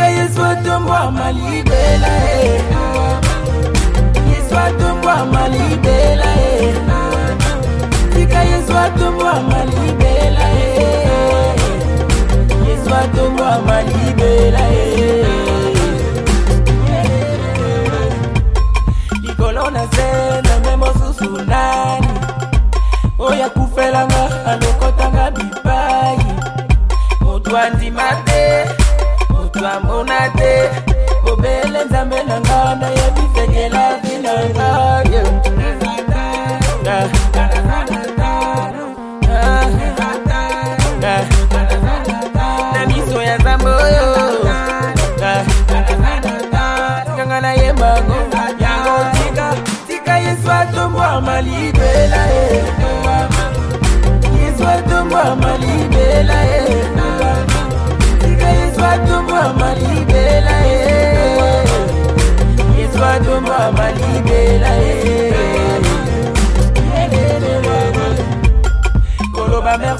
ka yesu atombwama libela e yesu atombwama libela e tika yesu atombwama libela e yesu atombwama libela e likolo na se nanga mosusu nani oyo akufelanga alokotanga bipai moto andimaka Islam unate Obele nzambe na Merci.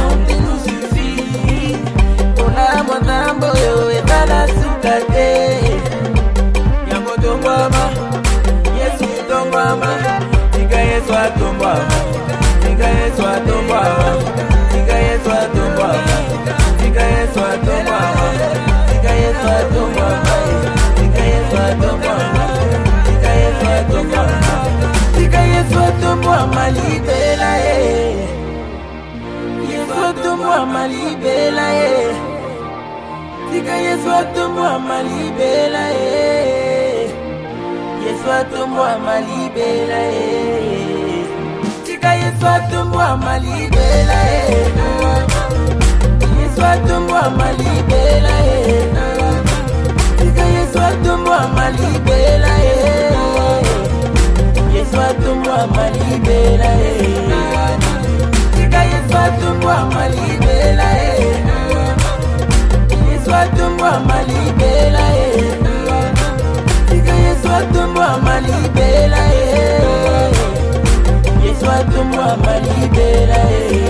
mama tika yesu atombwama tika yesu atombwama tika yesu atombwama tika yesu atombwama tika yesu atombwama tika yesu atombwama tika yesu atombwama tika yesu atombwama libela ye yesu atombwama libela ye tika yesu atombwama libela ye yesu atombwama libela e tika yesu atombwama libela e yesu atombwama libela me libera.